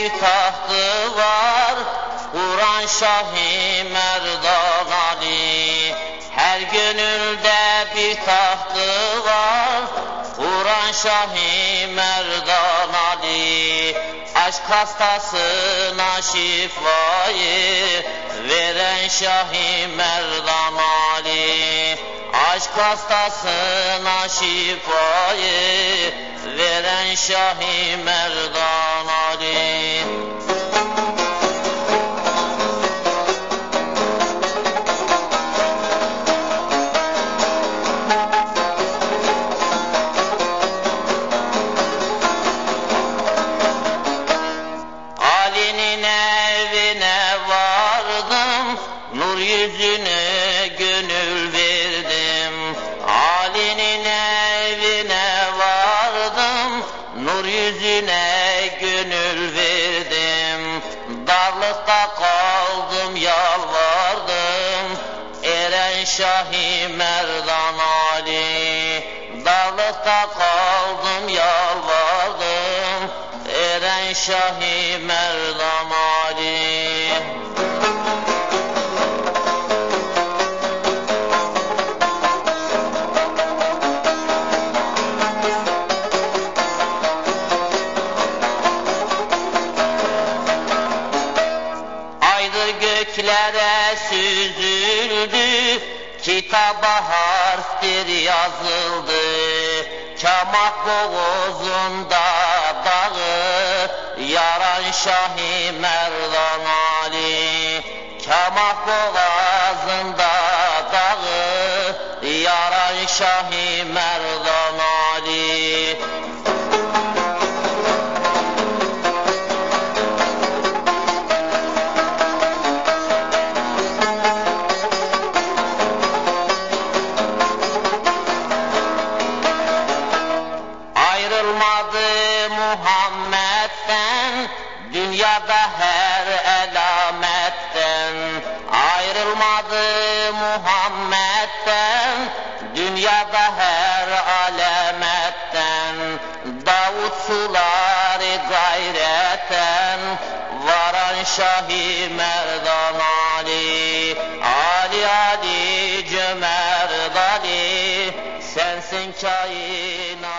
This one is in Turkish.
bir tahtı var. Kur'an Şahi Merdan Ali. Her gönülde bir tahtı var. Kur'an Şahi Merdan Ali. Aşk hastasına şifayı Veren Şahi Merdan Ali. Aşk hastasına şifayı Veren Şahi Merdan Ali'nin evine vardım Nur yüzüne gönül verdim. Ali'nin evine vardım Nur yüzüne gönül verdim. Darlıkta kaldım yalvardım. Eren Şahi Merdan Ali Darlıkta kaldım Şahi Merdan Ali göklere süzüldü Kitaba harftir yazıldı. Kamak boğazında Şahi Merdan Ali Kamak boğazında dağı Yaran Şahi Merdan Ali. Ayrılmadı Muhammed'den Dünyada her elametten ayrılmadı Muhammed'den. Dünyada her alemetten Davut suları gayretten Varan Şahi Merdan Ali Ali Ali Cömert Ali Sensin kainat.